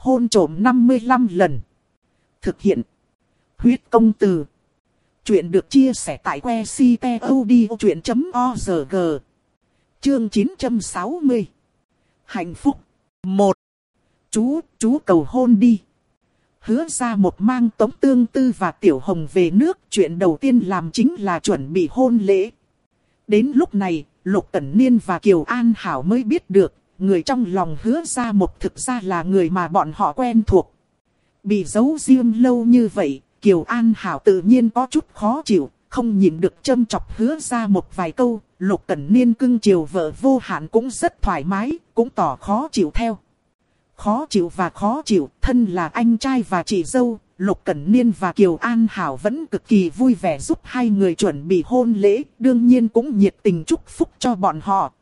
hôn trộm 55 lần. Thực hiện. Huyết công từ. Chuyện được chia sẻ tại que ctod.org. Chương 960. Hạnh phúc. 1. Chú, chú cầu hôn đi. Hứa ra một mang tống tương tư và tiểu hồng về nước. Chuyện đầu tiên làm chính là chuẩn bị hôn lễ. Đến lúc này, Lục tẩn Niên và Kiều An Hảo mới biết được, người trong lòng hứa ra một thực ra là người mà bọn họ quen thuộc. Bị giấu riêng lâu như vậy, Kiều An Hảo tự nhiên có chút khó chịu, không nhìn được châm chọc hứa ra một vài câu, Lục Cẩn Niên cưng chiều vợ vô hạn cũng rất thoải mái, cũng tỏ khó chịu theo. Khó chịu và khó chịu, thân là anh trai và chị dâu, Lục Cẩn Niên và Kiều An Hảo vẫn cực kỳ vui vẻ giúp hai người chuẩn bị hôn lễ, đương nhiên cũng nhiệt tình chúc phúc cho bọn họ.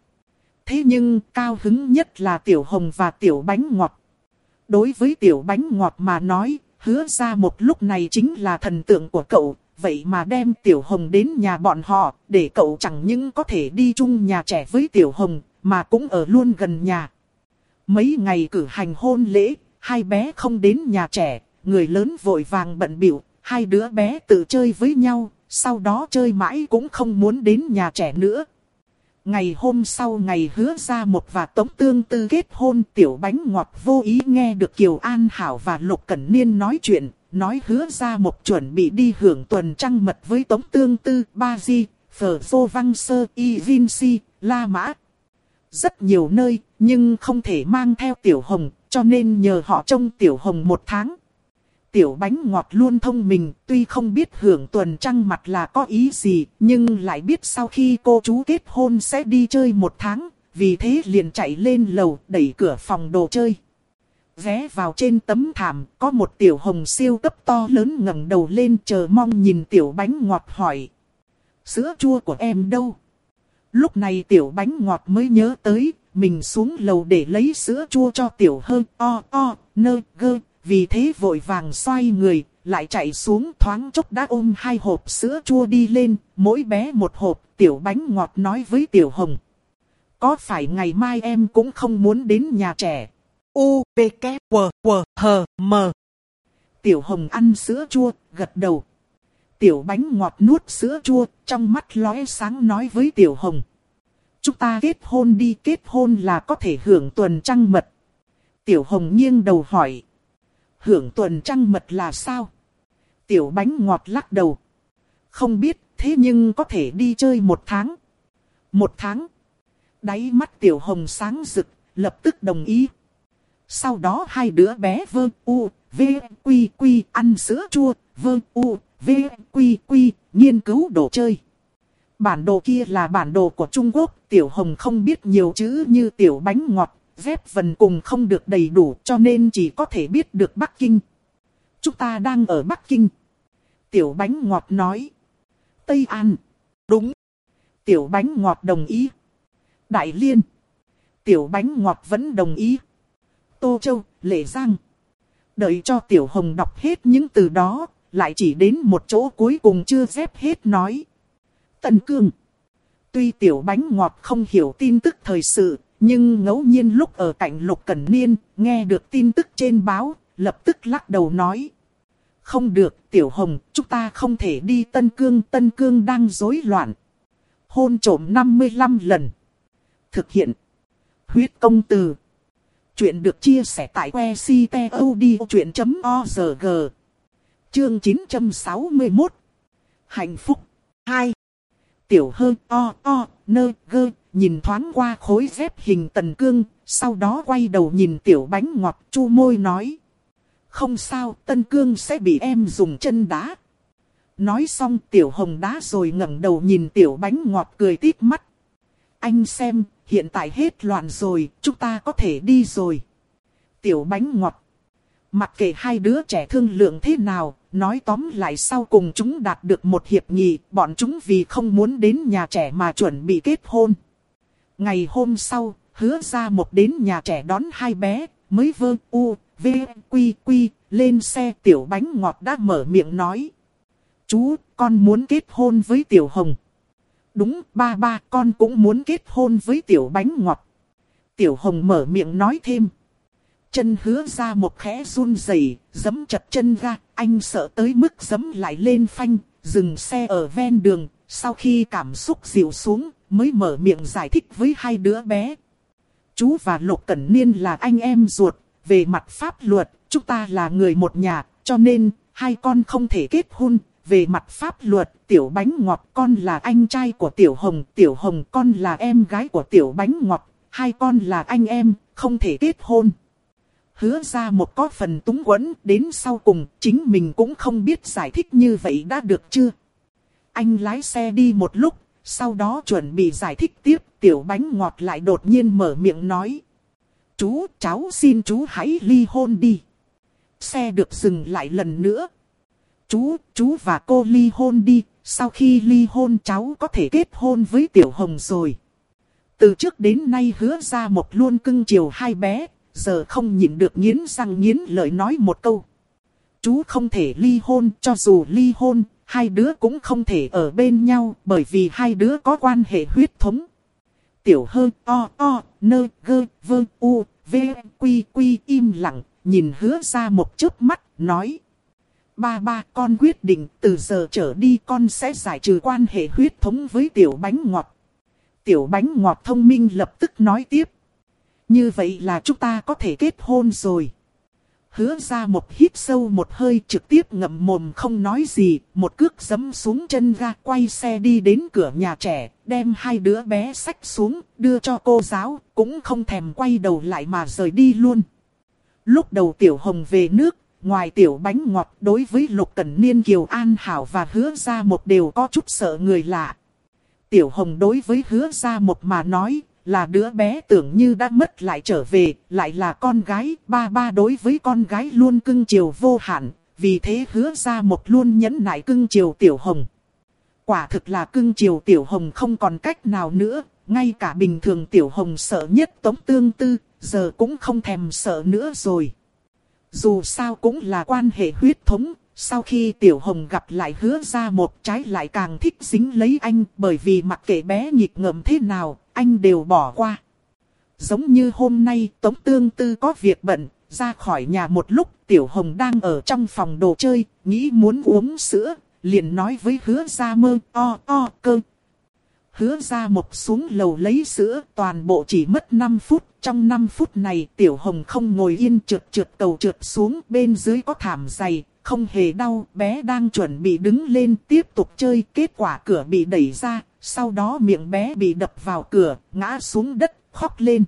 Thế nhưng cao hứng nhất là Tiểu Hồng và Tiểu Bánh Ngọt. Đối với Tiểu Bánh Ngọt mà nói, hứa ra một lúc này chính là thần tượng của cậu, vậy mà đem Tiểu Hồng đến nhà bọn họ, để cậu chẳng những có thể đi chung nhà trẻ với Tiểu Hồng, mà cũng ở luôn gần nhà. Mấy ngày cử hành hôn lễ, hai bé không đến nhà trẻ, người lớn vội vàng bận biểu, hai đứa bé tự chơi với nhau, sau đó chơi mãi cũng không muốn đến nhà trẻ nữa. Ngày hôm sau ngày hứa ra một và tống tương tư kết hôn tiểu bánh ngọt vô ý nghe được Kiều An Hảo và Lục Cẩn Niên nói chuyện, nói hứa ra một chuẩn bị đi hưởng tuần trăng mật với tống tương tư, ba di, phở vô văn sơ, y vinci, la mã. Rất nhiều nơi, nhưng không thể mang theo tiểu hồng, cho nên nhờ họ trông tiểu hồng một tháng. Tiểu bánh ngọt luôn thông minh, tuy không biết hưởng tuần trăng mặt là có ý gì, nhưng lại biết sau khi cô chú kết hôn sẽ đi chơi một tháng, vì thế liền chạy lên lầu đẩy cửa phòng đồ chơi. Vé vào trên tấm thảm, có một tiểu hồng siêu cấp to lớn ngẩng đầu lên chờ mong nhìn tiểu bánh ngọt hỏi. Sữa chua của em đâu? Lúc này tiểu bánh ngọt mới nhớ tới, mình xuống lầu để lấy sữa chua cho tiểu hơn o o, nơ gơ, vì thế vội vàng xoay người, lại chạy xuống thoáng chốc đã ôm hai hộp sữa chua đi lên, mỗi bé một hộp, tiểu bánh ngọt nói với tiểu hồng. Có phải ngày mai em cũng không muốn đến nhà trẻ? U, V, K, W, W, H, M. Tiểu hồng ăn sữa chua, gật đầu. Tiểu bánh ngọt nuốt sữa chua, trong mắt lóe sáng nói với tiểu hồng. Chúng ta kết hôn đi, kết hôn là có thể hưởng tuần trăng mật. Tiểu hồng nghiêng đầu hỏi hưởng tuần trăng mật là sao? Tiểu bánh ngọt lắc đầu. Không biết, thế nhưng có thể đi chơi một tháng. Một tháng. Đáy mắt tiểu hồng sáng rực, lập tức đồng ý. Sau đó hai đứa bé vơ u, v, quy quy ăn sữa chua, vơ u, v, quy quy nghiên cứu đồ chơi. Bản đồ kia là bản đồ của Trung Quốc, Tiểu Hồng không biết nhiều chữ như tiểu bánh ngọt, dép vần cùng không được đầy đủ cho nên chỉ có thể biết được Bắc Kinh. Chúng ta đang ở Bắc Kinh. Tiểu bánh ngọt nói. Tây An. Đúng. Tiểu bánh ngọt đồng ý. Đại Liên. Tiểu bánh ngọt vẫn đồng ý. Tô Châu, Lệ Giang. Đợi cho Tiểu Hồng đọc hết những từ đó, lại chỉ đến một chỗ cuối cùng chưa dép hết nói. Tần Cương. Tuy Tiểu bánh ngọt không hiểu tin tức thời sự, nhưng ngẫu nhiên lúc ở cạnh Lục Cẩn Niên, nghe được tin tức trên báo, lập tức lắc đầu nói. Không được, Tiểu Hồng, chúng ta không thể đi Tân Cương, Tân Cương đang rối loạn. Hôn trổm 55 lần. Thực hiện. Huyết công từ. Chuyện được chia sẻ tại que ctod.org. Chương 961. Hạnh phúc. 2. Tiểu hơn o o, nơ gơ, nhìn thoáng qua khối dép hình tần cương, sau đó quay đầu nhìn tiểu bánh ngọt chu môi nói. Không sao, tân cương sẽ bị em dùng chân đá. Nói xong tiểu hồng đá rồi ngẩng đầu nhìn tiểu bánh ngọt cười tít mắt. Anh xem, hiện tại hết loạn rồi, chúng ta có thể đi rồi. Tiểu bánh ngọt. Mặc kệ hai đứa trẻ thương lượng thế nào, nói tóm lại sau cùng chúng đạt được một hiệp nghị, bọn chúng vì không muốn đến nhà trẻ mà chuẩn bị kết hôn. Ngày hôm sau, hứa ra một đến nhà trẻ đón hai bé, mới vơ u, v, quy quy, lên xe tiểu bánh ngọt đã mở miệng nói. Chú, con muốn kết hôn với tiểu hồng. Đúng, ba ba, con cũng muốn kết hôn với tiểu bánh ngọt. Tiểu hồng mở miệng nói thêm. chân hứa ra một khẽ run rẩy, giấm chật chân ra, anh sợ tới mức giấm lại lên phanh, dừng xe ở ven đường, sau khi cảm xúc dịu xuống, mới mở miệng giải thích với hai đứa bé. Chú và Lục Cẩn Niên là anh em ruột, về mặt pháp luật, chúng ta là người một nhà, cho nên, hai con không thể kết hôn. Về mặt pháp luật, tiểu bánh ngọt con là anh trai của tiểu hồng, tiểu hồng con là em gái của tiểu bánh ngọt, hai con là anh em, không thể kết hôn. Hứa ra một có phần túng quẫn, đến sau cùng, chính mình cũng không biết giải thích như vậy đã được chưa. Anh lái xe đi một lúc, sau đó chuẩn bị giải thích tiếp, tiểu bánh ngọt lại đột nhiên mở miệng nói. Chú, cháu xin chú hãy ly hôn đi. Xe được dừng lại lần nữa. Chú, chú và cô ly hôn đi, sau khi ly hôn cháu có thể kết hôn với Tiểu Hồng rồi. Từ trước đến nay hứa ra một luôn cưng chiều hai bé, giờ không nhịn được nghiến răng nghiến lợi nói một câu. Chú không thể ly hôn, cho dù ly hôn, hai đứa cũng không thể ở bên nhau bởi vì hai đứa có quan hệ huyết thống. Tiểu hơ o o nơ gơ vơ u v quy quy im lặng, nhìn hứa ra một chớp mắt, nói. Ba ba con quyết định từ giờ trở đi con sẽ giải trừ quan hệ huyết thống với tiểu bánh ngọt. Tiểu bánh ngọt thông minh lập tức nói tiếp. Như vậy là chúng ta có thể kết hôn rồi. Hứa ra một hít sâu một hơi trực tiếp ngậm mồm không nói gì, một cước giấm xuống chân ga quay xe đi đến cửa nhà trẻ, đem hai đứa bé sách xuống, đưa cho cô giáo, cũng không thèm quay đầu lại mà rời đi luôn. Lúc đầu Tiểu Hồng về nước, ngoài tiểu bánh ngọt đối với Lục Cẩn Niên Kiều An Hảo và hứa ra một đều có chút sợ người lạ. Tiểu Hồng đối với hứa ra một mà nói, là đứa bé tưởng như đã mất lại trở về, lại là con gái, ba ba đối với con gái luôn cưng chiều vô hạn, vì thế hứa ra một luôn nhẫn nại cưng chiều Tiểu Hồng. Quả thực là cưng chiều Tiểu Hồng không còn cách nào nữa, ngay cả bình thường Tiểu Hồng sợ nhất Tống Tương Tư, giờ cũng không thèm sợ nữa rồi. Dù sao cũng là quan hệ huyết thống, sau khi Tiểu Hồng gặp lại hứa ra một trái lại càng thích dính lấy anh bởi vì mặc kệ bé nhịp ngầm thế nào, anh đều bỏ qua. Giống như hôm nay Tống Tương Tư có việc bận, ra khỏi nhà một lúc Tiểu Hồng đang ở trong phòng đồ chơi, nghĩ muốn uống sữa, liền nói với hứa ra mơ o o cơ. Hứa ra một xuống lầu lấy sữa, toàn bộ chỉ mất 5 phút. Trong 5 phút này Tiểu Hồng không ngồi yên trượt trượt cầu trượt xuống, bên dưới có thảm dày, không hề đau, bé đang chuẩn bị đứng lên tiếp tục chơi, kết quả cửa bị đẩy ra, sau đó miệng bé bị đập vào cửa, ngã xuống đất, khóc lên.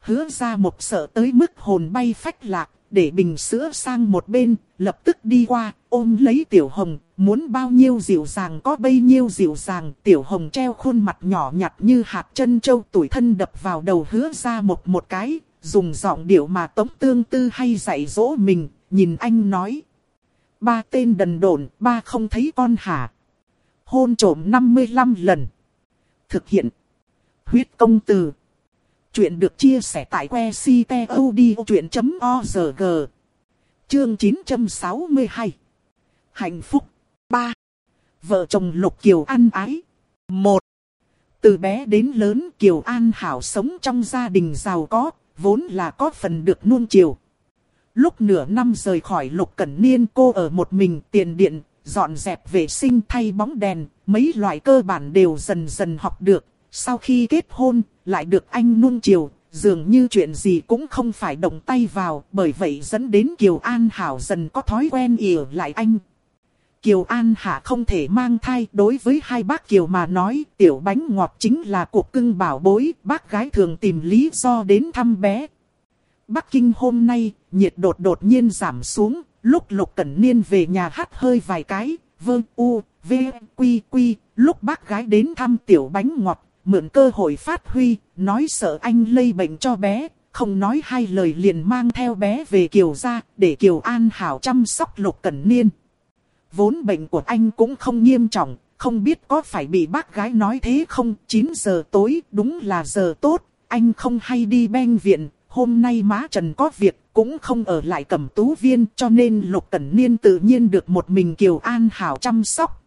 Hứa ra một sợ tới mức hồn bay phách lạc, để bình sữa sang một bên, lập tức đi qua, ôm lấy tiểu hồng, muốn bao nhiêu dịu dàng có bấy nhiêu dịu dàng. Tiểu hồng treo khuôn mặt nhỏ nhặt như hạt chân châu tuổi thân đập vào đầu hứa ra một một cái, dùng giọng điệu mà tống tương tư hay dạy dỗ mình, nhìn anh nói. Ba tên đần độn, ba không thấy con hả? Hôn trổm 55 lần. Thực hiện. Huyết công từ. Chuyện được chia sẻ tại que ctod.org. Chương 962. Hạnh phúc. 3. Vợ chồng Lục Kiều ăn ái. 1. Từ bé đến lớn Kiều An Hảo sống trong gia đình giàu có, vốn là có phần được nuông chiều. Lúc nửa năm rời khỏi Lục Cẩn Niên cô ở một mình tiền điện, dọn dẹp vệ sinh thay bóng đèn, mấy loại cơ bản đều dần dần học được. Sau khi kết hôn, lại được anh nuông chiều, dường như chuyện gì cũng không phải động tay vào, bởi vậy dẫn đến Kiều An Hảo dần có thói quen ỉa lại anh. Kiều An Hạ không thể mang thai đối với hai bác Kiều mà nói tiểu bánh ngọt chính là cuộc cưng bảo bối, bác gái thường tìm lý do đến thăm bé. Bắc Kinh hôm nay, nhiệt đột đột nhiên giảm xuống, lúc Lục Cẩn Niên về nhà hát hơi vài cái, vương u, v, quy quy, lúc bác gái đến thăm tiểu bánh ngọt, mượn cơ hội phát huy, nói sợ anh lây bệnh cho bé, không nói hai lời liền mang theo bé về Kiều ra, để Kiều An Hảo chăm sóc Lục Cẩn Niên. Vốn bệnh của anh cũng không nghiêm trọng, không biết có phải bị bác gái nói thế không, 9 giờ tối đúng là giờ tốt, anh không hay đi ben viện, hôm nay má Trần có việc, cũng không ở lại cẩm tú viên cho nên Lục Cẩn Niên tự nhiên được một mình Kiều An Hảo chăm sóc.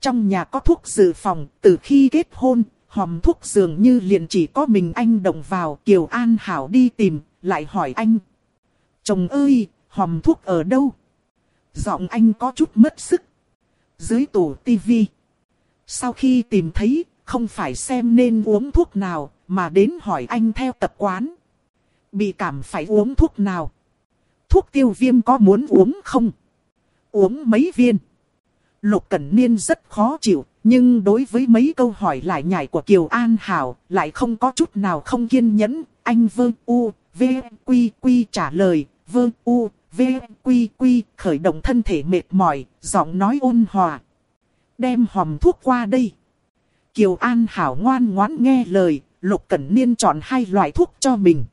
Trong nhà có thuốc dự phòng, từ khi kết hôn, hòm thuốc dường như liền chỉ có mình anh đồng vào Kiều An Hảo đi tìm, lại hỏi anh. Chồng ơi, hòm thuốc ở đâu? Giọng anh có chút mất sức. Dưới tủ tivi. Sau khi tìm thấy, không phải xem nên uống thuốc nào, mà đến hỏi anh theo tập quán. Bị cảm phải uống thuốc nào? Thuốc tiêu viêm có muốn uống không? Uống mấy viên? Lục Cẩn Niên rất khó chịu, nhưng đối với mấy câu hỏi lại nhảy của Kiều An Hảo, lại không có chút nào không kiên nhẫn. Anh vơ u, v, quy quy trả lời, vơ u, v, quy quy, khởi động thân thể mệt mỏi, giọng nói ôn hòa. Đem hòm thuốc qua đây. Kiều An Hảo ngoan ngoãn nghe lời, Lục Cẩn Niên chọn hai loại thuốc cho mình.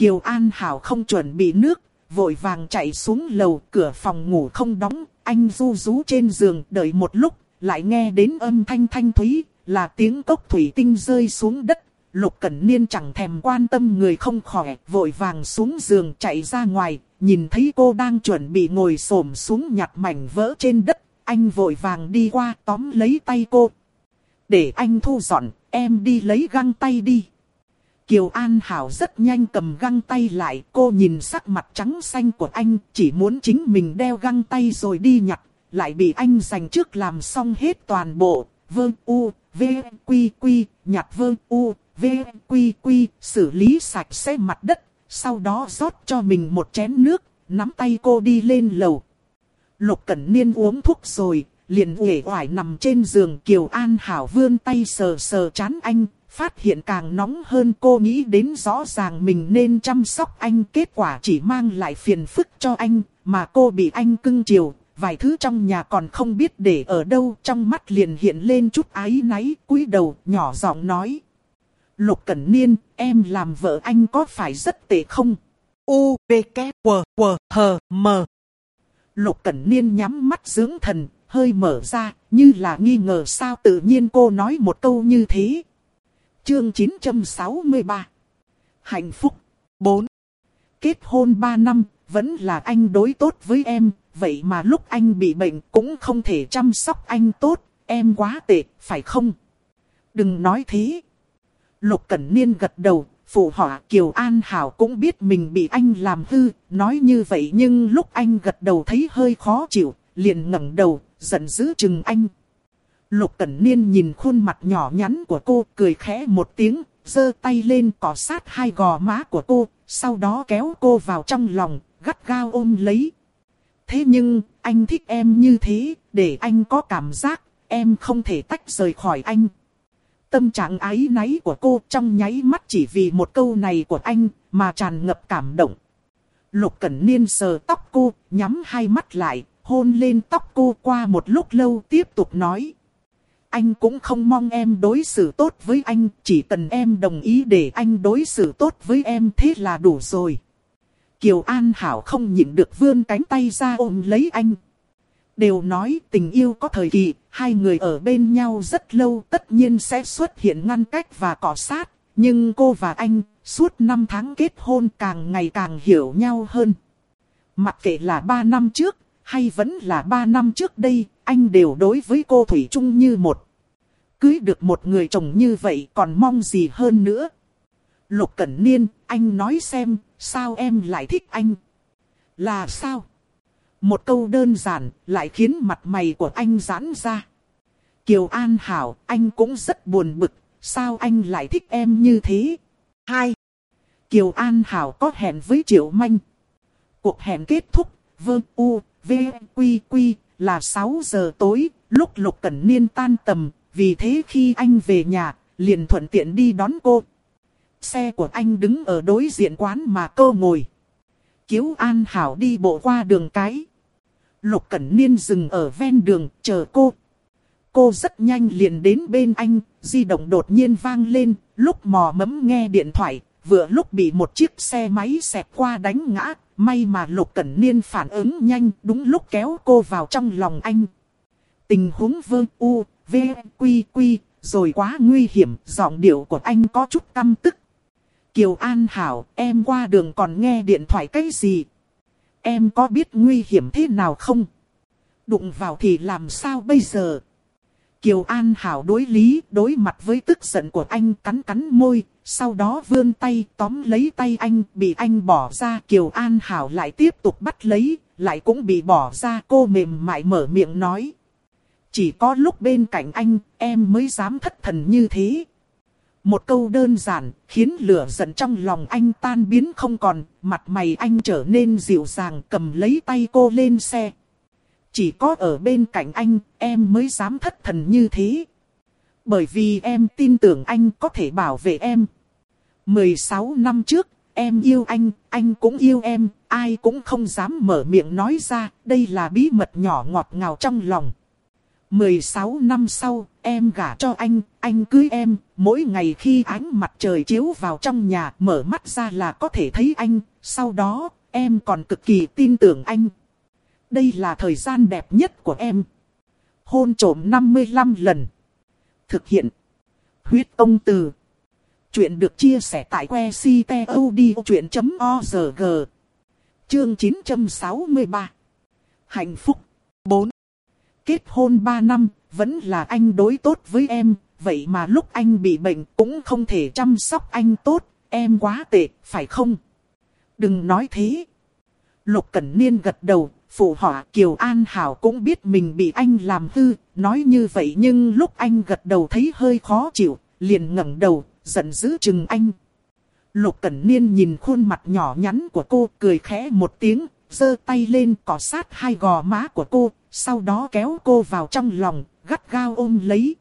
Kiều An Hảo không chuẩn bị nước, vội vàng chạy xuống lầu, cửa phòng ngủ không đóng, anh du rú trên giường đợi một lúc, lại nghe đến âm thanh thanh thúy, là tiếng cốc thủy tinh rơi xuống đất. Lục Cẩn Niên chẳng thèm quan tâm người không khỏe, vội vàng xuống giường chạy ra ngoài, nhìn thấy cô đang chuẩn bị ngồi xổm xuống nhặt mảnh vỡ trên đất, anh vội vàng đi qua tóm lấy tay cô. Để anh thu dọn, em đi lấy găng tay đi. Kiều An Hảo rất nhanh cầm găng tay lại, cô nhìn sắc mặt trắng xanh của anh, chỉ muốn chính mình đeo găng tay rồi đi nhặt, lại bị anh giành trước làm xong hết toàn bộ. Vơ u, v, quy quy, nhặt vơ u, v, quy quy, xử lý sạch sẽ mặt đất, sau đó rót cho mình một chén nước, nắm tay cô đi lên lầu. Lục Cẩn Niên uống thuốc rồi, liền uể oải nằm trên giường Kiều An Hảo vươn tay sờ sờ chán anh, phát hiện càng nóng hơn cô nghĩ đến rõ ràng mình nên chăm sóc anh kết quả chỉ mang lại phiền phức cho anh, mà cô bị anh cưng chiều, vài thứ trong nhà còn không biết để ở đâu trong mắt liền hiện lên chút ái náy cúi đầu nhỏ giọng nói. Lục Cẩn Niên, em làm vợ anh có phải rất tệ không? U, V, K, W, W, H, M. Lục Cẩn Niên nhắm mắt dưỡng thần, hơi mở ra, như là nghi ngờ sao tự nhiên cô nói một câu như thế. Chương 963 Hạnh phúc 4 Kết hôn 3 năm, vẫn là anh đối tốt với em, vậy mà lúc anh bị bệnh cũng không thể chăm sóc anh tốt, em quá tệ, phải không? Đừng nói thế. Lục Cẩn Niên gật đầu, phụ họa Kiều An Hảo cũng biết mình bị anh làm hư, nói như vậy nhưng lúc anh gật đầu thấy hơi khó chịu, liền ngẩng đầu, giận dữ chừng anh. Lục Cẩn Niên nhìn khuôn mặt nhỏ nhắn của cô, cười khẽ một tiếng, giơ tay lên cọ sát hai gò má của cô, sau đó kéo cô vào trong lòng, gắt gao ôm lấy. Thế nhưng, anh thích em như thế, để anh có cảm giác, em không thể tách rời khỏi anh. Tâm trạng ái náy của cô trong nháy mắt chỉ vì một câu này của anh, mà tràn ngập cảm động. Lục Cẩn Niên sờ tóc cô, nhắm hai mắt lại, hôn lên tóc cô qua một lúc lâu tiếp tục nói. Anh cũng không mong em đối xử tốt với anh, chỉ cần em đồng ý để anh đối xử tốt với em thế là đủ rồi. Kiều An Hảo không nhịn được vươn cánh tay ra ôm lấy anh. Đều nói tình yêu có thời kỳ, hai người ở bên nhau rất lâu tất nhiên sẽ xuất hiện ngăn cách và cọ sát. Nhưng cô và anh, suốt năm tháng kết hôn càng ngày càng hiểu nhau hơn. Mặc kệ là ba năm trước, hay vẫn là ba năm trước đây, anh đều đối với cô Thủy chung như một. Cưới được một người chồng như vậy còn mong gì hơn nữa. Lục Cẩn Niên, anh nói xem, sao em lại thích anh? Là sao? Một câu đơn giản lại khiến mặt mày của anh giãn ra. Kiều An Hảo, anh cũng rất buồn bực, sao anh lại thích em như thế? Hai. Kiều An Hảo có hẹn với Triệu Manh. Cuộc hẹn kết thúc, vơ u, v, quy quy, là 6 giờ tối, lúc Lục Cẩn Niên tan tầm, vì thế khi anh về nhà, liền thuận tiện đi đón cô. Xe của anh đứng ở đối diện quán mà cô ngồi. Kiếu An Hảo đi bộ qua đường cái. Lục Cẩn Niên dừng ở ven đường, chờ cô. Cô rất nhanh liền đến bên anh, di động đột nhiên vang lên, lúc mò mẫm nghe điện thoại, vừa lúc bị một chiếc xe máy xẹt qua đánh ngã, may mà Lục Cẩn Niên phản ứng nhanh, đúng lúc kéo cô vào trong lòng anh. Tình huống vương u, v, quy quy, rồi quá nguy hiểm, giọng điệu của anh có chút căm tức. Kiều An Hảo, em qua đường còn nghe điện thoại cái gì? Em có biết nguy hiểm thế nào không? Đụng vào thì làm sao bây giờ? Kiều An Hảo đối lý, đối mặt với tức giận của anh cắn cắn môi, sau đó vươn tay tóm lấy tay anh, bị anh bỏ ra. Kiều An Hảo lại tiếp tục bắt lấy, lại cũng bị bỏ ra. Cô mềm mại mở miệng nói. Chỉ có lúc bên cạnh anh, em mới dám thất thần như thế. Một câu đơn giản, khiến lửa giận trong lòng anh tan biến không còn, mặt mày anh trở nên dịu dàng cầm lấy tay cô lên xe. Chỉ có ở bên cạnh anh, em mới dám thất thần như thế. Bởi vì em tin tưởng anh có thể bảo vệ em. 16 năm trước, em yêu anh, anh cũng yêu em, ai cũng không dám mở miệng nói ra, đây là bí mật nhỏ ngọt ngào trong lòng. 16 năm sau, em gả cho anh, anh cưới em, mỗi ngày khi ánh mặt trời chiếu vào trong nhà mở mắt ra là có thể thấy anh, sau đó, em còn cực kỳ tin tưởng anh. Đây là thời gian đẹp nhất của em. Hôn trổm 55 lần. Thực hiện. Huyết ông từ. Chuyện được chia sẻ tại que ctod.org. Chương 963. Hạnh phúc. 4. Kết hôn 3 năm, vẫn là anh đối tốt với em, vậy mà lúc anh bị bệnh cũng không thể chăm sóc anh tốt, em quá tệ, phải không? Đừng nói thế. Lục Cẩn Niên gật đầu, phụ họa Kiều An Hảo cũng biết mình bị anh làm hư, nói như vậy nhưng lúc anh gật đầu thấy hơi khó chịu, liền ngẩng đầu, giận dữ chừng anh. Lục Cẩn Niên nhìn khuôn mặt nhỏ nhắn của cô, cười khẽ một tiếng, giơ tay lên cọ sát hai gò má của cô, sau đó kéo cô vào trong lòng, gắt gao ôm lấy.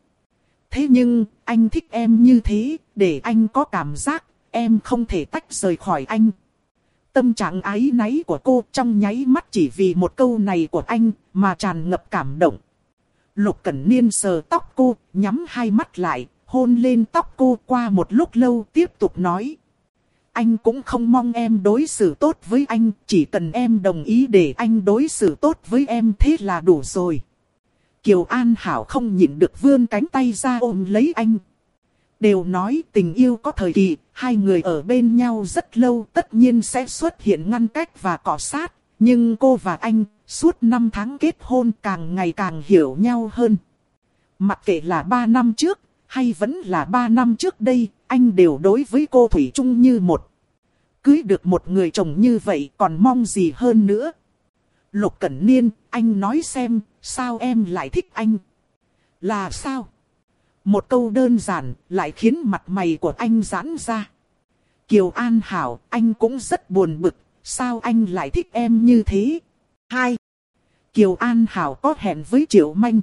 Thế nhưng, anh thích em như thế, để anh có cảm giác, em không thể tách rời khỏi anh. Tâm trạng ái náy của cô trong nháy mắt chỉ vì một câu này của anh mà tràn ngập cảm động. Lục Cẩn Niên sờ tóc cô, nhắm hai mắt lại, hôn lên tóc cô qua một lúc lâu tiếp tục nói. Anh cũng không mong em đối xử tốt với anh, chỉ cần em đồng ý để anh đối xử tốt với em thế là đủ rồi. Kiều An Hảo không nhịn được vươn cánh tay ra ôm lấy anh. Đều nói tình yêu có thời kỳ, hai người ở bên nhau rất lâu tất nhiên sẽ xuất hiện ngăn cách và cọ sát. Nhưng cô và anh, suốt năm tháng kết hôn càng ngày càng hiểu nhau hơn. Mặc kệ là ba năm trước, hay vẫn là ba năm trước đây, anh đều đối với cô Thủy chung như một. Cưới được một người chồng như vậy còn mong gì hơn nữa. Lục Cẩn Niên, anh nói xem, sao em lại thích anh? Là sao? Một câu đơn giản lại khiến mặt mày của anh giãn ra. Kiều An Hảo, anh cũng rất buồn bực, sao anh lại thích em như thế? Hai. Kiều An Hảo có hẹn với Triệu Manh.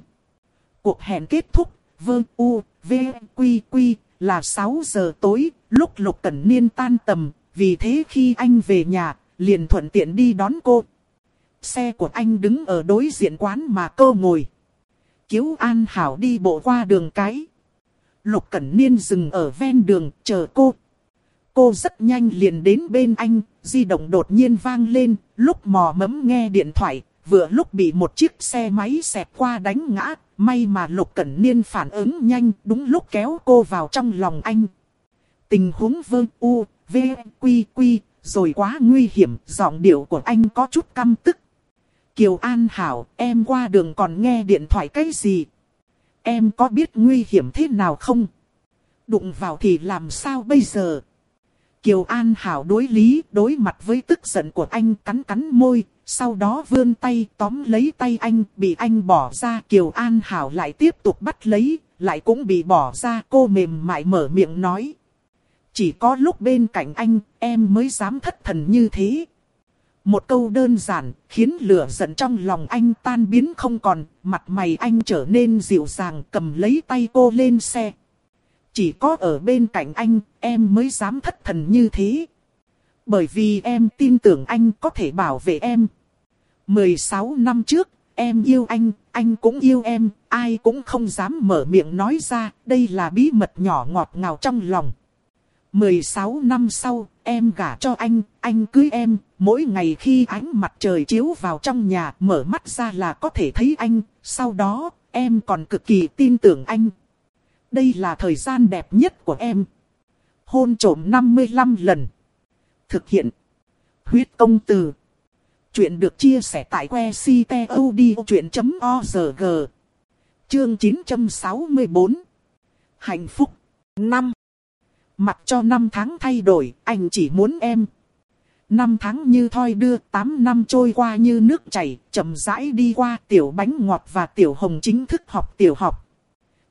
Cuộc hẹn kết thúc, Vương u, v, quy quy, là 6 giờ tối, lúc Lục Cẩn Niên tan tầm, vì thế khi anh về nhà, liền thuận tiện đi đón cô. Xe của anh đứng ở đối diện quán mà cô ngồi. Kiếu An Hảo đi bộ qua đường cái. Lục Cẩn Niên dừng ở ven đường, chờ cô. Cô rất nhanh liền đến bên anh, di động đột nhiên vang lên, lúc mò mẫm nghe điện thoại, vừa lúc bị một chiếc xe máy xẹp qua đánh ngã, may mà Lục Cẩn Niên phản ứng nhanh, đúng lúc kéo cô vào trong lòng anh. Tình huống vương u, v, quy quy, rồi quá nguy hiểm, giọng điệu của anh có chút căm tức. Kiều An Hảo, em qua đường còn nghe điện thoại cái gì? Em có biết nguy hiểm thế nào không? Đụng vào thì làm sao bây giờ? Kiều An Hảo đối lý, đối mặt với tức giận của anh cắn cắn môi, sau đó vươn tay tóm lấy tay anh, bị anh bỏ ra. Kiều An Hảo lại tiếp tục bắt lấy, lại cũng bị bỏ ra. Cô mềm mại mở miệng nói. Chỉ có lúc bên cạnh anh, em mới dám thất thần như thế. Một câu đơn giản, khiến lửa giận trong lòng anh tan biến không còn, mặt mày anh trở nên dịu dàng cầm lấy tay cô lên xe. Chỉ có ở bên cạnh anh, em mới dám thất thần như thế. Bởi vì em tin tưởng anh có thể bảo vệ em. 16 năm trước, em yêu anh, anh cũng yêu em, ai cũng không dám mở miệng nói ra, đây là bí mật nhỏ ngọt ngào trong lòng. 16 năm sau, em gả cho anh, anh cưới em, mỗi ngày khi ánh mặt trời chiếu vào trong nhà mở mắt ra là có thể thấy anh, sau đó, em còn cực kỳ tin tưởng anh. Đây là thời gian đẹp nhất của em. Hôn trổm 55 lần. Thực hiện. Huyết công từ. Chuyện được chia sẻ tại que ctod.org. Chương 964 Hạnh phúc 5 Mặc cho năm tháng thay đổi, anh chỉ muốn em. Năm tháng như thoi đưa, 8 năm trôi qua như nước chảy, chậm rãi đi qua tiểu bánh ngọt và tiểu hồng chính thức học tiểu học.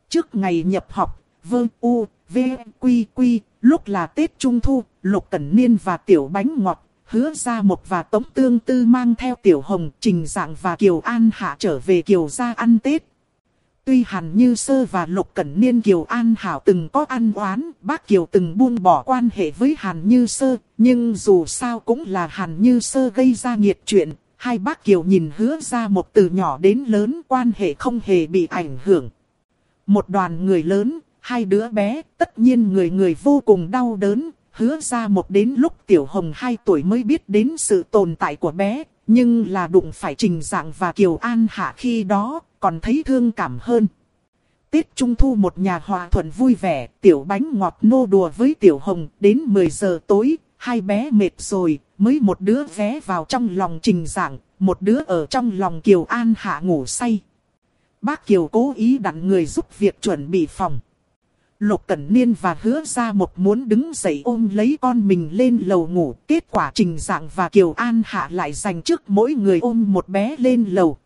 Trước ngày nhập học, vơ u, v, quy quy, lúc là Tết Trung Thu, Lục Cẩn Niên và tiểu bánh ngọt, hứa ra một và tống tương tư mang theo tiểu hồng, trình dạng và Kiều An Hạ trở về Kiều gia ăn Tết. Tuy Hàn Như Sơ và Lục Cẩn Niên Kiều An Hảo từng có ăn oán, bác Kiều từng buông bỏ quan hệ với Hàn Như Sơ, nhưng dù sao cũng là Hàn Như Sơ gây ra nghiệt chuyện, hai bác Kiều nhìn hứa ra một từ nhỏ đến lớn quan hệ không hề bị ảnh hưởng. Một đoàn người lớn, hai đứa bé, tất nhiên người người vô cùng đau đớn, hứa ra một đến lúc Tiểu Hồng 2 tuổi mới biết đến sự tồn tại của bé, nhưng là đụng phải Trình Dạng và Kiều An Hạ khi đó, còn thấy thương cảm hơn. Tết Trung Thu một nhà hòa thuận vui vẻ, tiểu bánh ngọt nô đùa với tiểu hồng, đến 10 giờ tối, hai bé mệt rồi, mới một đứa vé vào trong lòng trình giảng, một đứa ở trong lòng Kiều An Hạ ngủ say. Bác Kiều cố ý đặn người giúp việc chuẩn bị phòng. Lục Cẩn Niên và hứa ra một muốn đứng dậy ôm lấy con mình lên lầu ngủ. Kết quả Trình Dạng và Kiều An Hạ lại dành trước mỗi người ôm một bé lên lầu.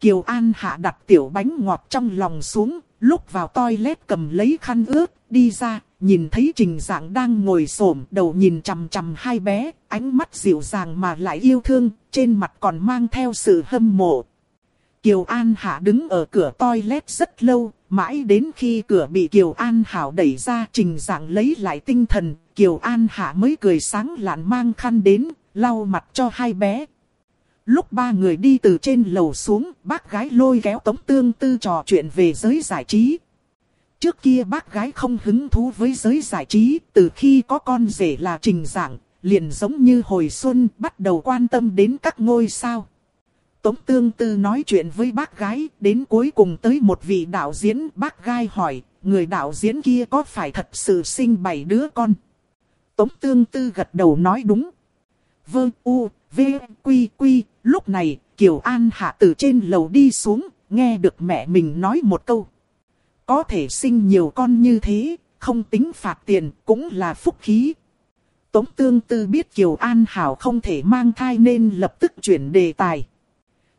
Kiều An Hạ đặt tiểu bánh ngọt trong lòng xuống, lúc vào toilet cầm lấy khăn ướt, đi ra, nhìn thấy Trình Dạng đang ngồi xổm đầu nhìn chằm chằm hai bé, ánh mắt dịu dàng mà lại yêu thương, trên mặt còn mang theo sự hâm mộ. Kiều An Hạ đứng ở cửa toilet rất lâu, mãi đến khi cửa bị Kiều An Hảo đẩy ra Trình Dạng lấy lại tinh thần, Kiều An Hạ mới cười sáng lạn mang khăn đến, lau mặt cho hai bé, Lúc ba người đi từ trên lầu xuống, bác gái lôi kéo Tống Tương Tư trò chuyện về giới giải trí. Trước kia bác gái không hứng thú với giới giải trí, từ khi có con rể là trình giảng, liền giống như hồi xuân bắt đầu quan tâm đến các ngôi sao. Tống Tương Tư nói chuyện với bác gái, đến cuối cùng tới một vị đạo diễn, bác gái hỏi, người đạo diễn kia có phải thật sự sinh bảy đứa con? Tống Tương Tư gật đầu nói đúng. Vâng, u, v, quy, quy, Lúc này, Kiều An Hạ từ trên lầu đi xuống, nghe được mẹ mình nói một câu. Có thể sinh nhiều con như thế, không tính phạt tiền, cũng là phúc khí. Tống Tương Tư biết Kiều An Hảo không thể mang thai nên lập tức chuyển đề tài.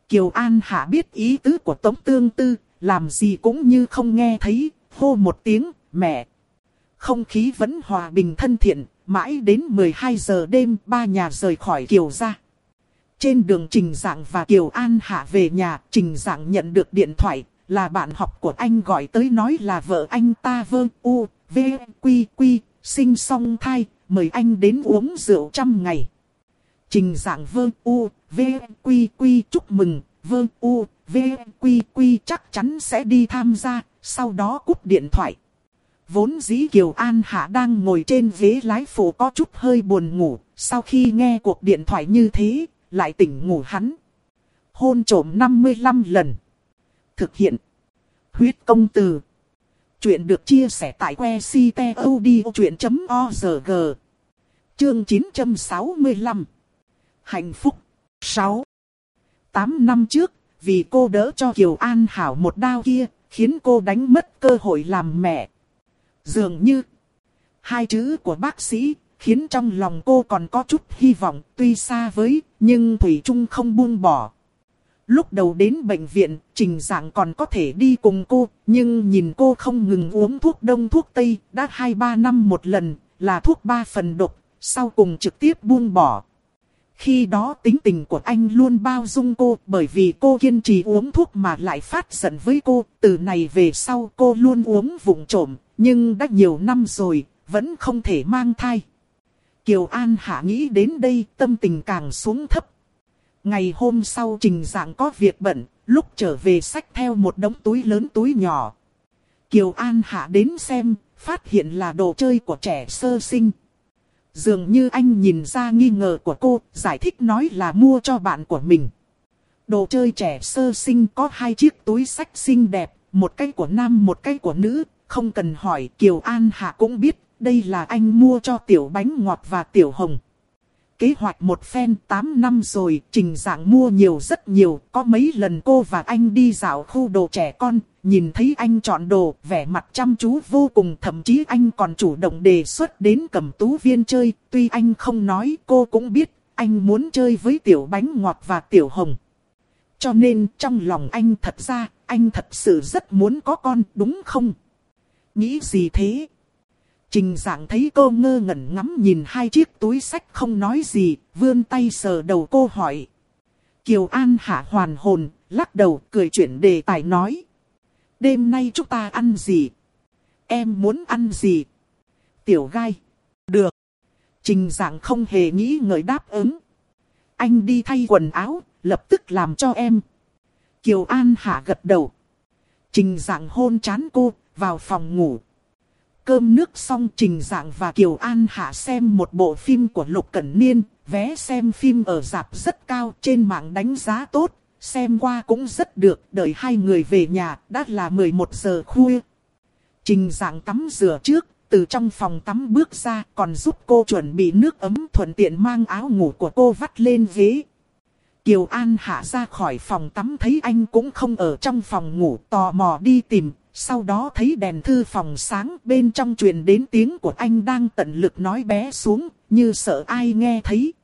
Kiều An Hạ biết ý tứ của Tống Tương Tư, làm gì cũng như không nghe thấy, hô một tiếng, mẹ. Không khí vẫn hòa bình thân thiện, mãi đến 12 giờ đêm ba nhà rời khỏi Kiều ra. Trên đường Trình Dạng và Kiều An Hạ về nhà, Trình Dạng nhận được điện thoại, là bạn học của anh gọi tới nói là vợ anh ta vơ u, v, quy quy, sinh song thai, mời anh đến uống rượu trăm ngày. Trình Dạng vơ u, v, quy quy chúc mừng, vơ u, v, quy quy chắc chắn sẽ đi tham gia, sau đó cúp điện thoại. Vốn dĩ Kiều An Hạ đang ngồi trên ghế lái phụ có chút hơi buồn ngủ, sau khi nghe cuộc điện thoại như thế, lại tỉnh ngủ hắn. Hôn trổm 55 lần. Thực hiện. Huyết công từ. Chuyện được chia sẻ tại que ctod.org. Chương 965. Hạnh phúc. 6. 8 năm trước, vì cô đỡ cho Kiều An Hảo một đao kia, khiến cô đánh mất cơ hội làm mẹ. Dường như, hai chữ của bác sĩ khiến trong lòng cô còn có chút hy vọng, tuy xa với, nhưng Thủy Trung không buông bỏ. Lúc đầu đến bệnh viện, Trình dạng còn có thể đi cùng cô, nhưng nhìn cô không ngừng uống thuốc đông thuốc tây, đã 2-3 năm một lần, là thuốc 3 phần độc, sau cùng trực tiếp buông bỏ. Khi đó tính tình của anh luôn bao dung cô bởi vì cô kiên trì uống thuốc mà lại phát giận với cô. Từ này về sau cô luôn uống vụng trộm, nhưng đã nhiều năm rồi, vẫn không thể mang thai. Kiều An Hạ nghĩ đến đây tâm tình càng xuống thấp. Ngày hôm sau trình dạng có việc bận, lúc trở về sách theo một đống túi lớn túi nhỏ. Kiều An Hạ đến xem, phát hiện là đồ chơi của trẻ sơ sinh. Dường như anh nhìn ra nghi ngờ của cô, giải thích nói là mua cho bạn của mình. Đồ chơi trẻ sơ sinh có hai chiếc túi sách xinh đẹp, một cái của nam một cái của nữ, không cần hỏi Kiều An Hạ cũng biết đây là anh mua cho tiểu bánh ngọt và tiểu hồng. kế hoạch một phen 8 năm rồi, trình dạng mua nhiều rất nhiều, có mấy lần cô và anh đi dạo khu đồ trẻ con, nhìn thấy anh chọn đồ, vẻ mặt chăm chú vô cùng, thậm chí anh còn chủ động đề xuất đến cầm tú viên chơi, tuy anh không nói cô cũng biết, anh muốn chơi với tiểu bánh ngọt và tiểu hồng. Cho nên trong lòng anh thật ra, anh thật sự rất muốn có con, đúng không? Nghĩ gì thế? Trình dạng thấy cô ngơ ngẩn ngắm nhìn hai chiếc túi sách không nói gì, vươn tay sờ đầu cô hỏi. Kiều An hạ hoàn hồn, lắc đầu cười chuyển đề tài nói. Đêm nay chúng ta ăn gì? Em muốn ăn gì? Tiểu gai. Được. Trình dạng không hề nghĩ ngợi đáp ứng. Anh đi thay quần áo, lập tức làm cho em. Kiều An hạ gật đầu. Trình dạng hôn chán cô, vào phòng ngủ. Cơm nước xong Trình Dạng và Kiều An Hạ xem một bộ phim của Lục Cẩn Niên, vé xem phim ở dạp rất cao trên mạng đánh giá tốt, xem qua cũng rất được, đợi hai người về nhà, đã là 11 giờ khuya. Trình Dạng tắm rửa trước, từ trong phòng tắm bước ra còn giúp cô chuẩn bị nước ấm thuận tiện mang áo ngủ của cô vắt lên ghế. Kiều An hạ ra khỏi phòng tắm thấy anh cũng không ở trong phòng ngủ tò mò đi tìm, sau đó thấy đèn thư phòng sáng bên trong truyền đến tiếng của anh đang tận lực nói bé xuống, như sợ ai nghe thấy.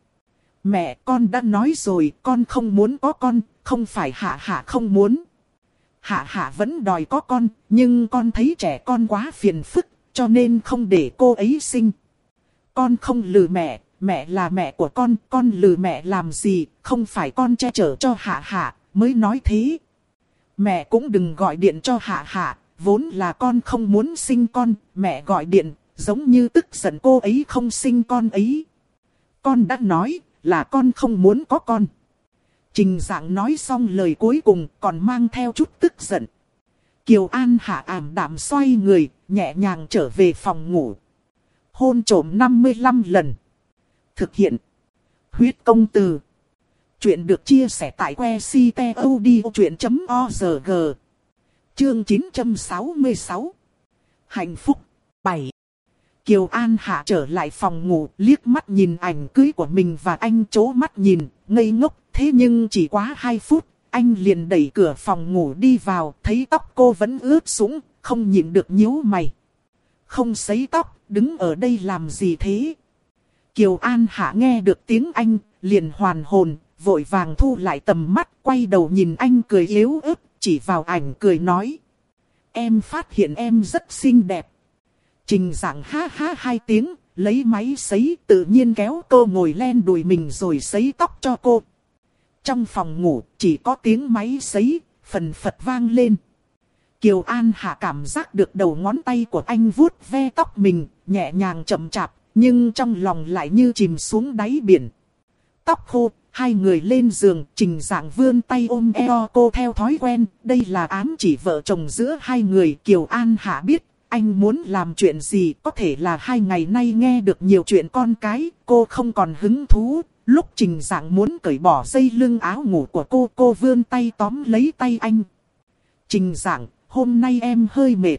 Mẹ con đã nói rồi con không muốn có con, không phải hạ hạ không muốn. Hạ hạ vẫn đòi có con, nhưng con thấy trẻ con quá phiền phức, cho nên không để cô ấy sinh. Con không lừa mẹ, mẹ là mẹ của con, con lừa mẹ làm gì, không phải con che chở cho hạ hạ, mới nói thế. Mẹ cũng đừng gọi điện cho hạ hạ, vốn là con không muốn sinh con, mẹ gọi điện, giống như tức giận cô ấy không sinh con ấy. Con đã nói là con không muốn có con. Trình dạng nói xong lời cuối cùng còn mang theo chút tức giận. Kiều An hạ ảm đạm xoay người, nhẹ nhàng trở về phòng ngủ. Hôn trổm 55 lần. Thực hiện. Huyết công từ. Chuyện được chia sẻ tại que ctod.org. Chương 966. Hạnh phúc. 7. Kiều An Hạ trở lại phòng ngủ, liếc mắt nhìn ảnh cưới của mình và anh chố mắt nhìn, ngây ngốc, thế nhưng chỉ quá 2 phút, anh liền đẩy cửa phòng ngủ đi vào, thấy tóc cô vẫn ướt sũng, không nhịn được nhíu mày. Không sấy tóc, đứng ở đây làm gì thế? Kiều An Hạ nghe được tiếng anh, liền hoàn hồn, vội vàng thu lại tầm mắt, quay đầu nhìn anh cười yếu ớt, chỉ vào ảnh cười nói. Em phát hiện em rất xinh đẹp. Trình giảng ha ha hai tiếng, lấy máy sấy tự nhiên kéo cô ngồi lên đùi mình rồi sấy tóc cho cô. Trong phòng ngủ chỉ có tiếng máy sấy, phần phật vang lên. Kiều An hạ cảm giác được đầu ngón tay của anh vuốt ve tóc mình, nhẹ nhàng chậm chạp, nhưng trong lòng lại như chìm xuống đáy biển. Tóc khô, hai người lên giường, trình dạng vươn tay ôm eo cô theo thói quen, đây là ám chỉ vợ chồng giữa hai người. Kiều An Hạ biết, anh muốn làm chuyện gì, có thể là hai ngày nay nghe được nhiều chuyện con cái, cô không còn hứng thú. Lúc trình dạng muốn cởi bỏ dây lưng áo ngủ của cô, cô vươn tay tóm lấy tay anh. Trình dạng, hôm nay em hơi mệt.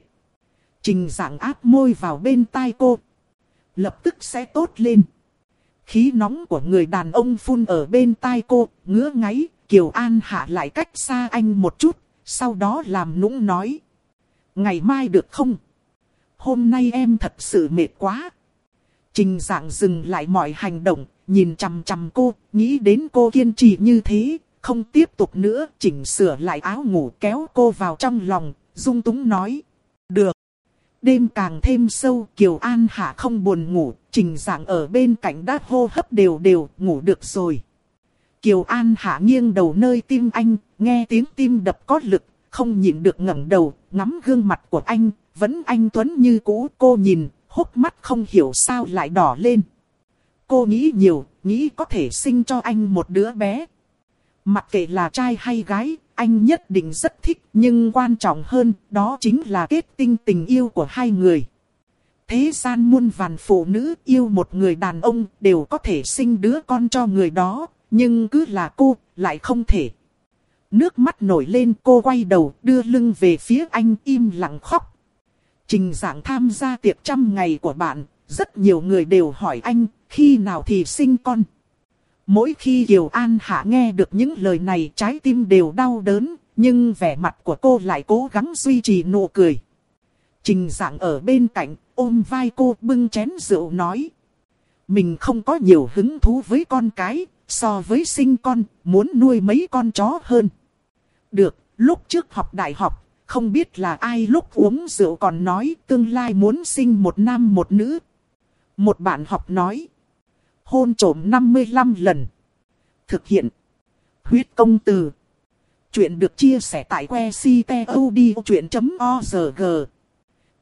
Trình dạng áp môi vào bên tai cô. Lập tức sẽ tốt lên. Khí nóng của người đàn ông phun ở bên tai cô, ngứa ngáy, Kiều An hạ lại cách xa anh một chút, sau đó làm nũng nói. Ngày mai được không? Hôm nay em thật sự mệt quá. Trình dạng dừng lại mọi hành động, nhìn chằm chằm cô, nghĩ đến cô kiên trì như thế, không tiếp tục nữa, chỉnh sửa lại áo ngủ kéo cô vào trong lòng, dung túng nói. Được. Đêm càng thêm sâu, Kiều An Hạ không buồn ngủ, trình dạng ở bên cạnh đã hô hấp đều đều, ngủ được rồi. Kiều An Hạ nghiêng đầu nơi tim anh, nghe tiếng tim đập có lực, không nhịn được ngẩng đầu, ngắm gương mặt của anh, vẫn anh Tuấn như cũ, cô nhìn, hốc mắt không hiểu sao lại đỏ lên. Cô nghĩ nhiều, nghĩ có thể sinh cho anh một đứa bé. Mặc kệ là trai hay gái, anh nhất định rất thích, nhưng quan trọng hơn, đó chính là kết tinh tình yêu của hai người. Thế gian muôn vàn phụ nữ yêu một người đàn ông đều có thể sinh đứa con cho người đó, nhưng cứ là cô, lại không thể. Nước mắt nổi lên cô quay đầu đưa lưng về phía anh im lặng khóc. Trình giảng tham gia tiệc trăm ngày của bạn, rất nhiều người đều hỏi anh, khi nào thì sinh con. Mỗi khi Kiều An Hạ nghe được những lời này trái tim đều đau đớn, nhưng vẻ mặt của cô lại cố gắng duy trì nụ cười. Trình dạng ở bên cạnh, ôm vai cô bưng chén rượu nói. Mình không có nhiều hứng thú với con cái, so với sinh con, muốn nuôi mấy con chó hơn. Được, lúc trước học đại học, không biết là ai lúc uống rượu còn nói tương lai muốn sinh một nam một nữ. Một bạn học nói. Hôn trổm 55 lần. Thực hiện. Huyết công từ. Chuyện được chia sẻ tại que ctod.org.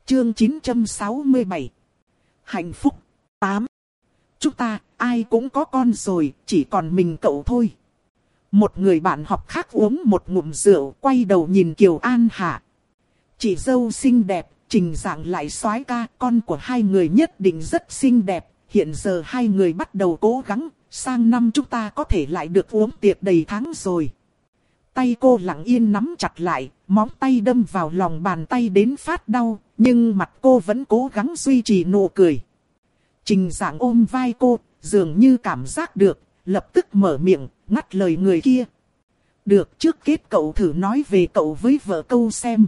Chương 967. Hạnh phúc. 8. Chúng ta, ai cũng có con rồi, chỉ còn mình cậu thôi. Một người bạn học khác uống một ngụm rượu, quay đầu nhìn Kiều An Hạ. Chị dâu xinh đẹp, trình dạng lại soái ca, con của hai người nhất định rất xinh đẹp. Hiện giờ hai người bắt đầu cố gắng, sang năm chúng ta có thể lại được uống tiệc đầy tháng rồi. Tay cô lặng yên nắm chặt lại, móng tay đâm vào lòng bàn tay đến phát đau, nhưng mặt cô vẫn cố gắng duy trì nụ cười. Trình dạng ôm vai cô, dường như cảm giác được, lập tức mở miệng, ngắt lời người kia. Được trước kết cậu thử nói về cậu với vợ câu xem.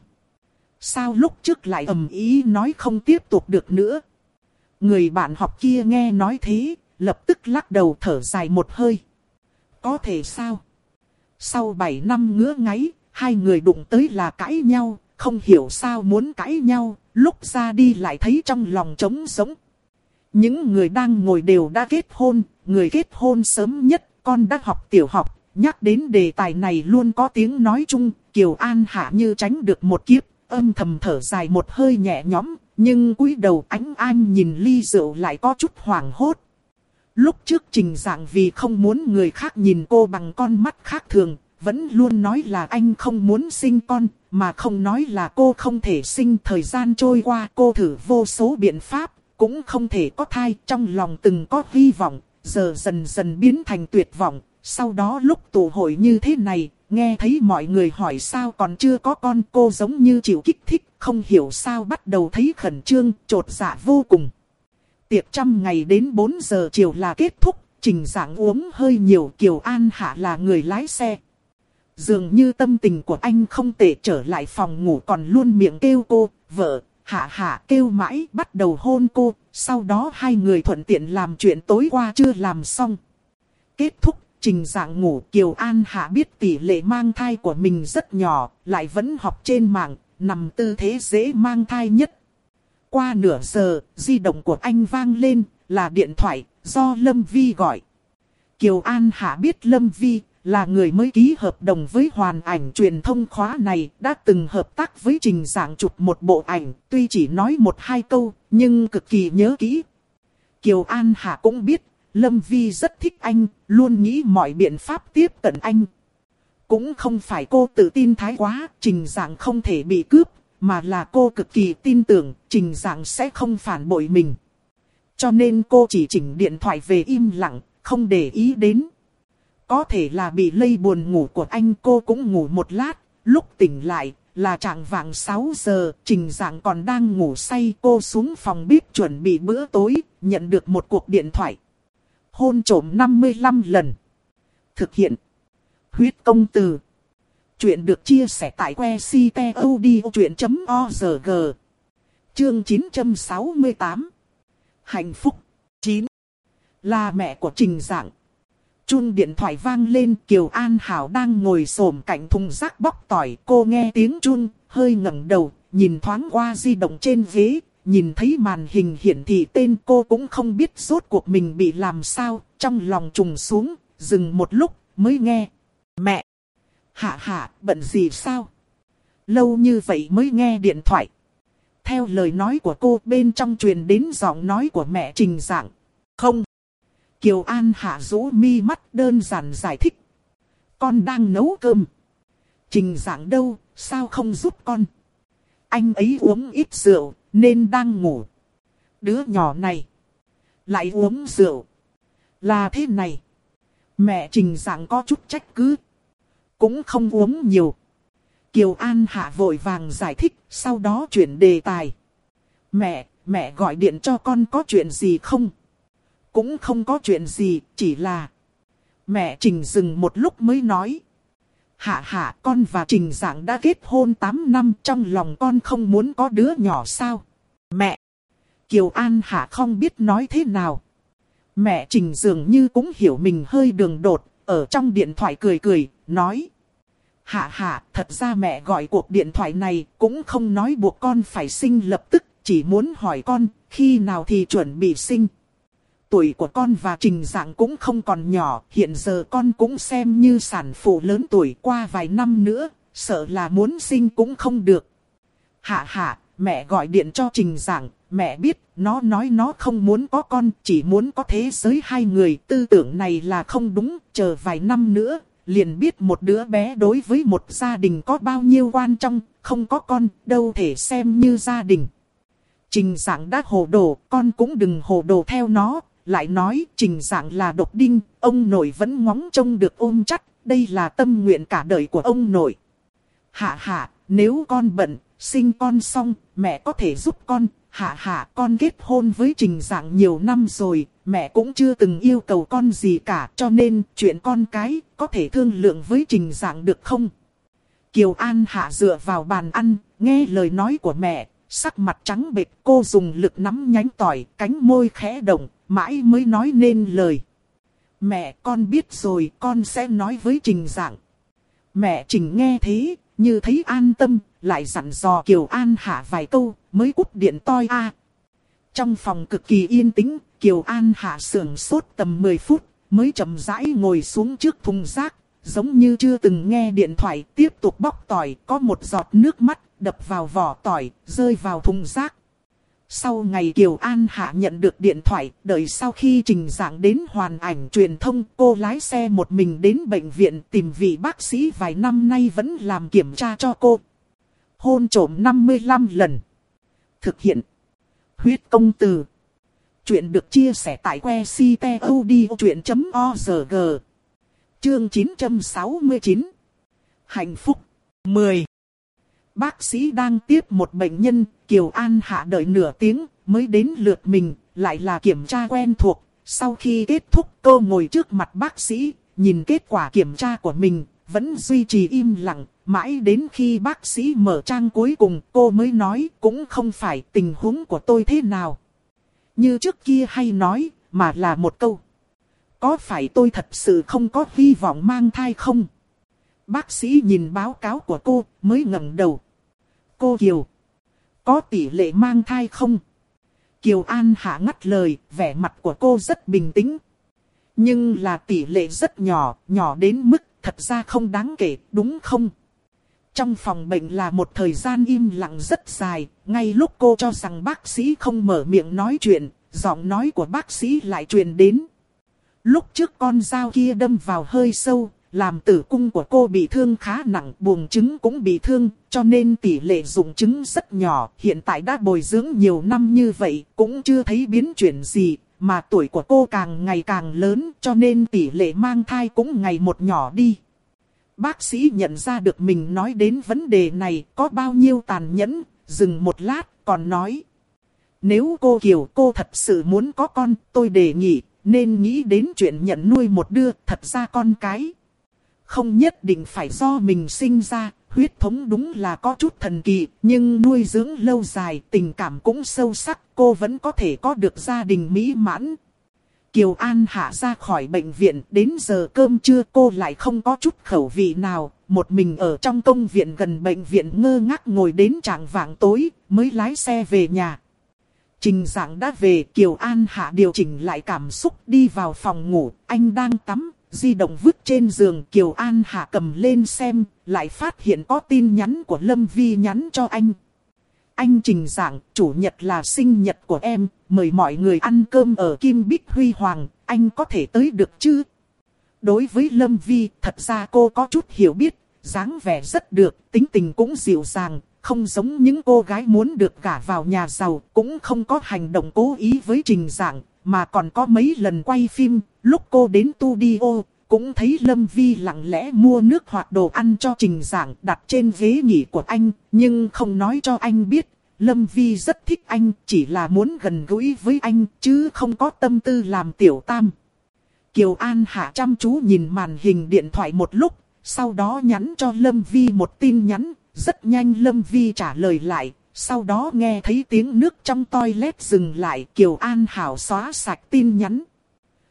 Sao lúc trước lại ầm ý nói không tiếp tục được nữa. Người bạn học kia nghe nói thế, lập tức lắc đầu thở dài một hơi. Có thể sao? Sau 7 năm ngứa ngáy, hai người đụng tới là cãi nhau, không hiểu sao muốn cãi nhau, lúc ra đi lại thấy trong lòng trống sống. Những người đang ngồi đều đã kết hôn, người kết hôn sớm nhất, con đã học tiểu học, nhắc đến đề tài này luôn có tiếng nói chung, Kiều An Hạ như tránh được một kiếp, âm thầm thở dài một hơi nhẹ nhõm, nhưng cúi đầu ánh an nhìn ly rượu lại có chút hoảng hốt. Lúc trước trình dạng vì không muốn người khác nhìn cô bằng con mắt khác thường, vẫn luôn nói là anh không muốn sinh con, mà không nói là cô không thể sinh. Thời gian trôi qua cô thử vô số biện pháp, cũng không thể có thai, trong lòng từng có hy vọng, giờ dần dần biến thành tuyệt vọng. Sau đó lúc tụ hội như thế này, nghe thấy mọi người hỏi sao còn chưa có con cô giống như chịu kích thích, không hiểu sao bắt đầu thấy khẩn trương, trột dạ vô cùng. Tiệc trăm ngày đến 4 giờ chiều là kết thúc, trình dạng uống hơi nhiều Kiều An Hạ là người lái xe. Dường như tâm tình của anh không tệ trở lại phòng ngủ còn luôn miệng kêu cô, vợ, hạ hạ kêu mãi bắt đầu hôn cô, sau đó hai người thuận tiện làm chuyện tối qua chưa làm xong. Kết thúc, trình dạng ngủ Kiều An Hạ biết tỷ lệ mang thai của mình rất nhỏ, lại vẫn học trên mạng, nằm tư thế dễ mang thai nhất. Qua nửa giờ, di động của anh vang lên, là điện thoại, do Lâm Vi gọi. Kiều An Hạ biết Lâm Vi là người mới ký hợp đồng với hoàn ảnh truyền thông khóa này, đã từng hợp tác với trình giảng chụp một bộ ảnh, tuy chỉ nói một hai câu, nhưng cực kỳ nhớ kỹ. Kiều An Hạ cũng biết, Lâm Vi rất thích anh, luôn nghĩ mọi biện pháp tiếp cận anh. Cũng không phải cô tự tin thái quá, trình giảng không thể bị cướp, mà là cô cực kỳ tin tưởng trình dạng sẽ không phản bội mình. Cho nên cô chỉ chỉnh điện thoại về im lặng, không để ý đến. Có thể là bị lây buồn ngủ của anh cô cũng ngủ một lát, lúc tỉnh lại là trạng vạng 6 giờ, trình dạng còn đang ngủ say cô xuống phòng bếp chuẩn bị bữa tối, nhận được một cuộc điện thoại. Hôn trổm 55 lần. Thực hiện. Huyết công từ. Chuyện được chia sẻ tại que ctod.org. Chương 968. Hạnh phúc. 9. Là mẹ của Trình Dạng. Chun điện thoại vang lên Kiều An Hảo đang ngồi xổm cạnh thùng rác bóc tỏi. Cô nghe tiếng chun, hơi ngẩng đầu, nhìn thoáng qua di động trên ghế. Nhìn thấy màn hình hiển thị tên cô cũng không biết rốt cuộc mình bị làm sao. Trong lòng trùng xuống, dừng một lúc mới nghe. Mẹ! Hạ hạ, bận gì sao? Lâu như vậy mới nghe điện thoại. Theo lời nói của cô bên trong truyền đến giọng nói của mẹ Trình Dạng. Không. Kiều An hạ rũ mi mắt đơn giản giải thích. Con đang nấu cơm. Trình Dạng đâu, sao không giúp con? Anh ấy uống ít rượu, nên đang ngủ. Đứa nhỏ này. Lại uống rượu. Là thế này. Mẹ Trình Dạng có chút trách cứ cũng không uống nhiều. Kiều An Hạ vội vàng giải thích, sau đó chuyển đề tài. Mẹ, mẹ gọi điện cho con có chuyện gì không? Cũng không có chuyện gì, chỉ là... Mẹ Trình dừng một lúc mới nói. Hạ hạ con và Trình Giảng đã kết hôn 8 năm trong lòng con không muốn có đứa nhỏ sao? Mẹ! Kiều An Hạ không biết nói thế nào. Mẹ Trình dường như cũng hiểu mình hơi đường đột, ở trong điện thoại cười cười, nói. Hạ hạ, thật ra mẹ gọi cuộc điện thoại này cũng không nói buộc con phải sinh lập tức, chỉ muốn hỏi con, khi nào thì chuẩn bị sinh. Tuổi của con và trình dạng cũng không còn nhỏ, hiện giờ con cũng xem như sản phụ lớn tuổi qua vài năm nữa, sợ là muốn sinh cũng không được. Hạ hạ, mẹ gọi điện cho trình dạng, mẹ biết, nó nói nó không muốn có con, chỉ muốn có thế giới hai người, tư tưởng này là không đúng, chờ vài năm nữa, liền biết một đứa bé đối với một gia đình có bao nhiêu quan trọng, không có con, đâu thể xem như gia đình. Trình dạng đã hồ đồ, con cũng đừng hồ đồ theo nó, lại nói trình dạng là độc đinh, ông nội vẫn ngóng trông được ôm chắc, đây là tâm nguyện cả đời của ông nội. Hạ hạ, nếu con bận, sinh con xong, mẹ có thể giúp con, hạ hạ con kết hôn với trình dạng nhiều năm rồi, mẹ cũng chưa từng yêu cầu con gì cả cho nên chuyện con cái có thể thương lượng với trình dạng được không? Kiều An hạ dựa vào bàn ăn, nghe lời nói của mẹ, sắc mặt trắng bệch cô dùng lực nắm nhánh tỏi, cánh môi khẽ động, mãi mới nói nên lời. Mẹ con biết rồi con sẽ nói với trình dạng. Mẹ trình nghe thế, như thấy an tâm, lại dặn dò Kiều An hạ vài câu, mới cúp điện toi a. Trong phòng cực kỳ yên tĩnh, Kiều An hạ sưởng sốt tầm 10 phút, mới chậm rãi ngồi xuống trước thùng rác, giống như chưa từng nghe điện thoại, tiếp tục bóc tỏi, có một giọt nước mắt đập vào vỏ tỏi, rơi vào thùng rác. Sau ngày Kiều An Hạ nhận được điện thoại, đợi sau khi trình giảng đến hoàn ảnh truyền thông, cô lái xe một mình đến bệnh viện tìm vị bác sĩ vài năm nay vẫn làm kiểm tra cho cô. Hôn trổm 55 lần. Thực hiện. Huyết công từ. Chuyện được chia sẻ tại que ctod.org. Chương 969. Hạnh phúc. 10. Bác sĩ đang tiếp một bệnh nhân, Kiều An Hạ đợi nửa tiếng, mới đến lượt mình, lại là kiểm tra quen thuộc. Sau khi kết thúc cô ngồi trước mặt bác sĩ, nhìn kết quả kiểm tra của mình, vẫn duy trì im lặng, mãi đến khi bác sĩ mở trang cuối cùng cô mới nói cũng không phải tình huống của tôi thế nào. Như trước kia hay nói, mà là một câu. Có phải tôi thật sự không có hy vọng mang thai không? Bác sĩ nhìn báo cáo của cô, mới ngẩng đầu. Cô Kiều, có tỷ lệ mang thai không? Kiều An hạ ngắt lời, vẻ mặt của cô rất bình tĩnh. Nhưng là tỷ lệ rất nhỏ, nhỏ đến mức thật ra không đáng kể, đúng không? Trong phòng bệnh là một thời gian im lặng rất dài, ngay lúc cô cho rằng bác sĩ không mở miệng nói chuyện, giọng nói của bác sĩ lại truyền đến. Lúc trước con dao kia đâm vào hơi sâu, làm tử cung của cô bị thương khá nặng, buồng trứng cũng bị thương, cho nên tỷ lệ dụng trứng rất nhỏ, hiện tại đã bồi dưỡng nhiều năm như vậy, cũng chưa thấy biến chuyển gì, mà tuổi của cô càng ngày càng lớn, cho nên tỷ lệ mang thai cũng ngày một nhỏ đi. Bác sĩ nhận ra được mình nói đến vấn đề này có bao nhiêu tàn nhẫn, dừng một lát, còn nói. Nếu cô Kiều cô thật sự muốn có con, tôi đề nghị, nên nghĩ đến chuyện nhận nuôi một đứa, thật ra con cái. Không nhất định phải do mình sinh ra, huyết thống đúng là có chút thần kỳ, nhưng nuôi dưỡng lâu dài, tình cảm cũng sâu sắc, cô vẫn có thể có được gia đình mỹ mãn. Kiều An hạ ra khỏi bệnh viện, đến giờ cơm trưa cô lại không có chút khẩu vị nào, một mình ở trong công viện gần bệnh viện ngơ ngác ngồi đến trạng vạng tối, mới lái xe về nhà. Trình dạng đã về, Kiều An hạ điều chỉnh lại cảm xúc đi vào phòng ngủ, anh đang tắm, di động vứt trên giường Kiều An Hạ cầm lên xem, lại phát hiện có tin nhắn của Lâm Vi nhắn cho anh. Anh trình giảng, chủ nhật là sinh nhật của em, mời mọi người ăn cơm ở Kim Bích Huy Hoàng, anh có thể tới được chứ? Đối với Lâm Vi, thật ra cô có chút hiểu biết, dáng vẻ rất được, tính tình cũng dịu dàng, không giống những cô gái muốn được gả vào nhà giàu, cũng không có hành động cố ý với trình giảng, mà còn có mấy lần quay phim, lúc cô đến studio, cũng thấy Lâm Vi lặng lẽ mua nước hoặc đồ ăn cho trình giảng đặt trên ghế nghỉ của anh, nhưng không nói cho anh biết. Lâm Vi rất thích anh, chỉ là muốn gần gũi với anh, chứ không có tâm tư làm tiểu tam. Kiều An Hạ chăm chú nhìn màn hình điện thoại một lúc, sau đó nhắn cho Lâm Vi một tin nhắn, rất nhanh Lâm Vi trả lời lại, sau đó nghe thấy tiếng nước trong toilet dừng lại, Kiều An Hảo xóa sạch tin nhắn.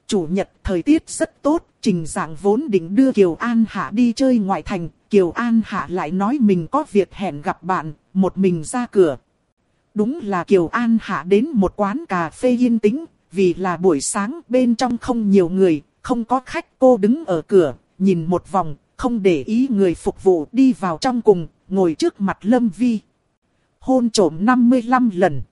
Chủ nhật thời tiết rất tốt, trình dạng vốn định đưa Kiều An Hạ đi chơi ngoại thành, Kiều An Hạ lại nói mình có việc hẹn gặp bạn, một mình ra cửa. Đúng là Kiều An Hạ đến một quán cà phê yên tĩnh, vì là buổi sáng bên trong không nhiều người, không có khách cô đứng ở cửa, nhìn một vòng, không để ý người phục vụ đi vào trong cùng, ngồi trước mặt Lâm Vi. Hôn trổm 55 lần.